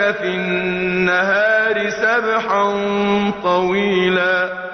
في النهار سبحا طويلا.